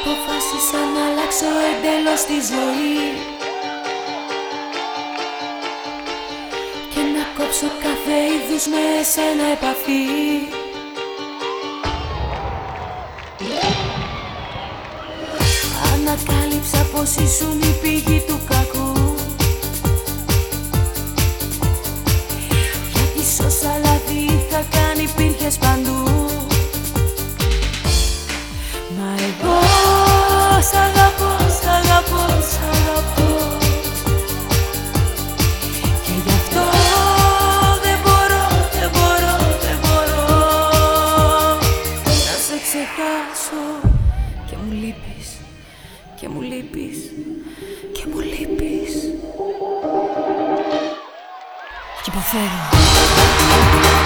Αποφάσισα να αλλάξω εντελώς τη ζωή. Και να κόψω κάθε είδους με εσένα επαφή. Ανακάλυψα πως ήσουν η πηγή του κακού. Γιατί σ' όσα λάθη είχα κάνει υπήρχες παντού σ' αγαπώ, σ' αγαπώ, σ' αγαπώ Και γι' αυτό δεν μπορώ, δεν μπορώ, δεν μπορώ. Να σε ξεχάσω. Και μου λείπεις και μου λείπεις και μου λείπεις. Και υποφέρω